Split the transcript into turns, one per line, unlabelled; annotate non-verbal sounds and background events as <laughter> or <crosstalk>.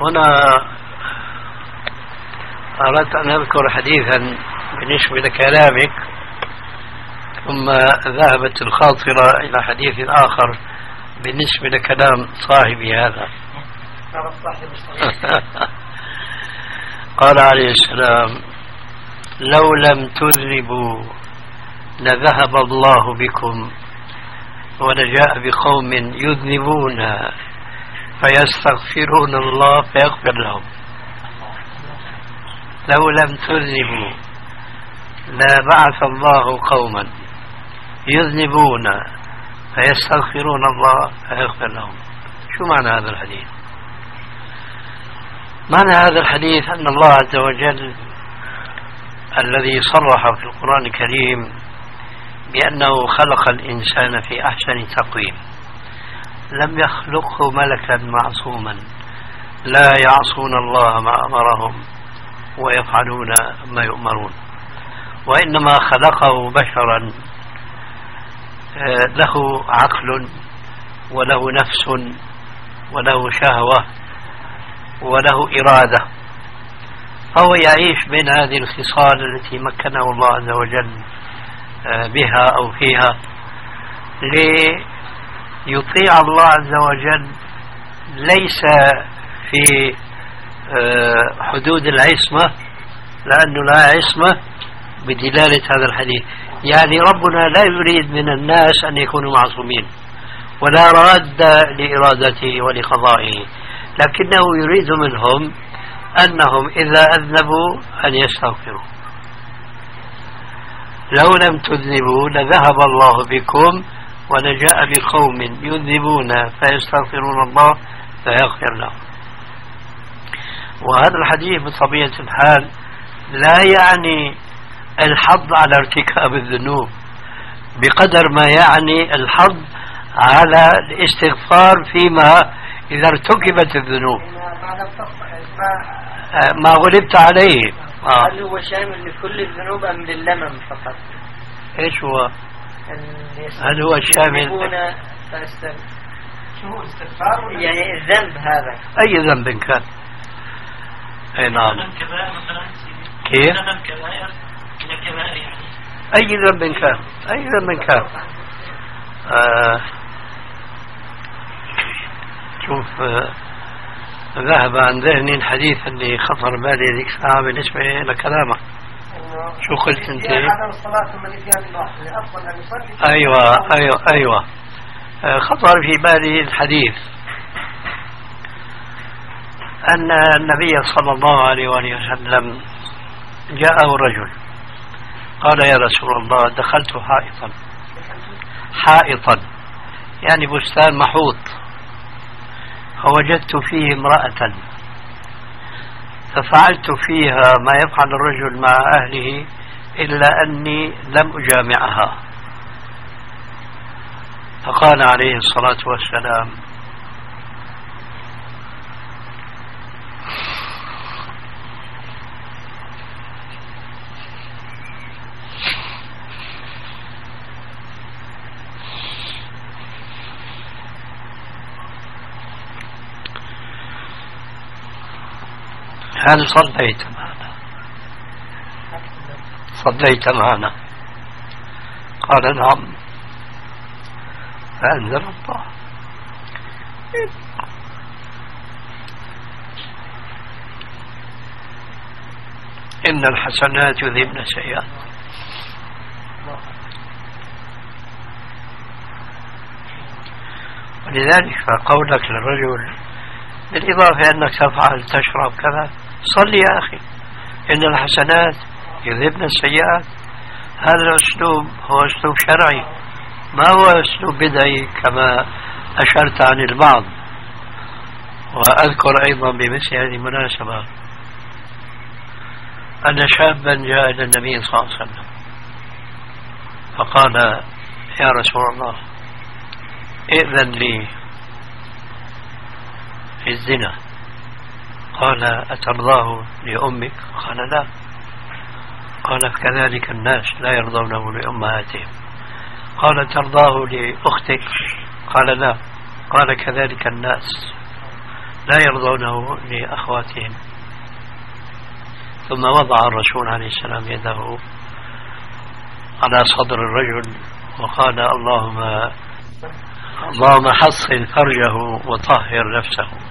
هنا أردت أن أذكر حديثا بالنسبة لكلامك ثم ذهبت الخاطرة إلى حديث آخر بالنسبة لكلام صاحبي هذا. <laughs> قال عليه السلام لو لم تذنبوا لذهب الله بكم ولجاء بقوم يذنبون فيستغفرون الله فيغفر لهم. لو لم تذنبوا لا بعث الله قوما يذنبون فيستغفرون الله فيغفر لهم. شو معنى هذا الحديث؟ معنى هذا الحديث أن الله عز وجل الذي صرح في القرآن الكريم بأنه خلق الإنسان في أحسن تقويم. لم يخلقه ملكا معصوما. لا يعصون الله ما أمرهم ويفعلون ما يؤمرون. وإنما خلقه بشرا آه، له عقل وله نفس وله شهوة وله إرادة. فهو يعيش بين هذه الخصال التي مكنه الله عز وجل آه، بها أو فيها ليطيع الله عز وجل ليس في آه، حدود العصمة لأنه لا عصمة بدلالة هذا الحديث. يعني ربنا لا يريد من الناس أن يكونوا معصومين ولا راد لإرادته ولقضائه لكنه يريد منهم أنهم إذا أذنبوا أن يستغفروا. لو لم تذنبوا لذهب الله بكم ولجاء بقوم يذنبون فيستغفرون الله فيغفر لهم. وهذا الحديث بطبيعة الحال لا يعني الحظ على ارتكاب الذنوب بقدر ما يعني الحظ على الاستغفار فيما إذا ارتكبت الذنوب. ما غلبت عليه.
آه. هل هو شامل لكل الذنوب أم للمم فقط؟
إيش هو؟ هل هو شامل؟
شو هو استغفار يعني الذنب هذا.
أي ذنب كان. أي نعم. كيف؟ أي ذنب كان. أي ذنب كان. آه. شوف آه ذهب عن ذهني الحديث اللي خطر بالي ذيك الساعة بالنسبة لكلامك شو قلت أنت؟ أيوه أيوه أيوه. آه، خطر في بالي الحديث. أن النبي صلى الله عليه وآله وسلم جاءه رجل قال يا رسول الله دخلت حائطا. حائطا. يعني بستان محوط. فوجدت فيه امرأة. ففعلت فيها ما يفعل الرجل مع أهله إلا أني لم أجامعها. فقال عليه الصلاة والسلام هل صليت معنا؟ صليت معنا. قال نعم. فأنزل الله. إن الحسنات يذهبن السيئات. ولذلك فقولك للرجل بالإضافة أنك تفعل تشرب كذا. صل يا أخي. إن الحسنات يذهبن السيئات. هذا الأسلوب هو أسلوب شرعي. ما هو أسلوب بدعي؟ كما أشرت عن البعض. وأذكر أيضا بمثل هذه المناسبة أن شابا جاء إلى النبي صلى الله عليه وسلم فقال يا رسول الله ائذن لي في الزنا. قال أترضاه لأمك؟ قال لا. قال كذلك الناس لا يرضونه لأمهاتهم. قال ترضاه لأختك؟ قال لا. قال كذلك الناس لا يرضونه لأخواتهم. ثم وضع الرسول عليه السلام يده على صدر الرجل وقال اللهم اللهم حصن فرجه وطهر نفسه.